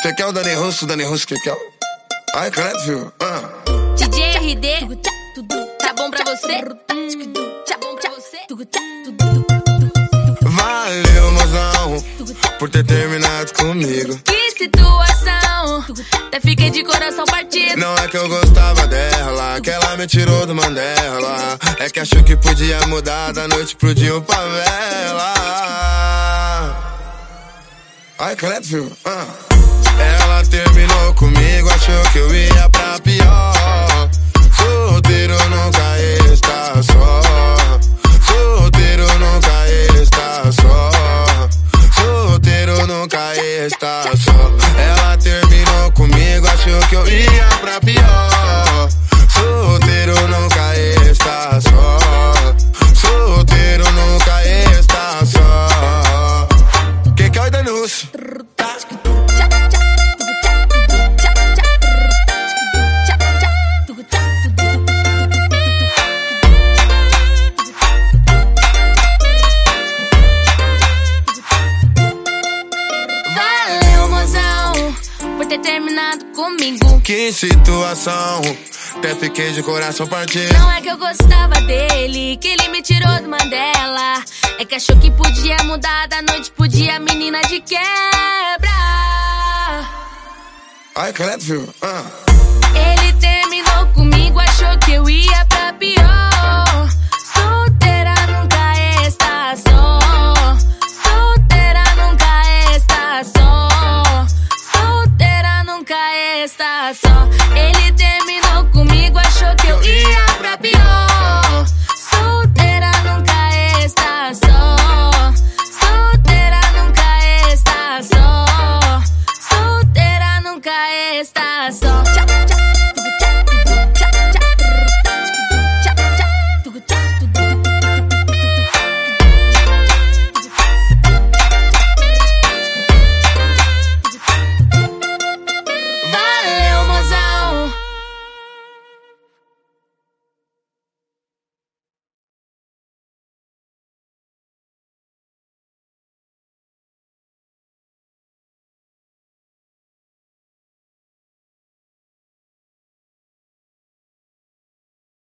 Você quer o Dani Russo, Dani Russo que quer? Ai, credo, filho. Ah. DJ RD, tá bom pra você? Tá bom pra você? Valeu, mozão, por ter terminado comigo. Que situação, até fiquei de coração partido. Não é que eu gostava dela, que ela me tirou do Mandela. É que achou que podia mudar da noite pro dia o favela. Ai, credo, filho. Ah. Ter terminado comigo. Que situação, até fiquei de coração partido. Não é que eu gostava dele, que ele me tirou do Mandela. É que achou que podia mudar da noite pro dia, menina de quebra. Ai, credo, filho. Ah. Ele terminou comigo, achou que eu ia só. Ele terminou comigo, achou que eu ia pra pior. Solteira nunca está só. Solteira nunca está só. Solteira nunca está só.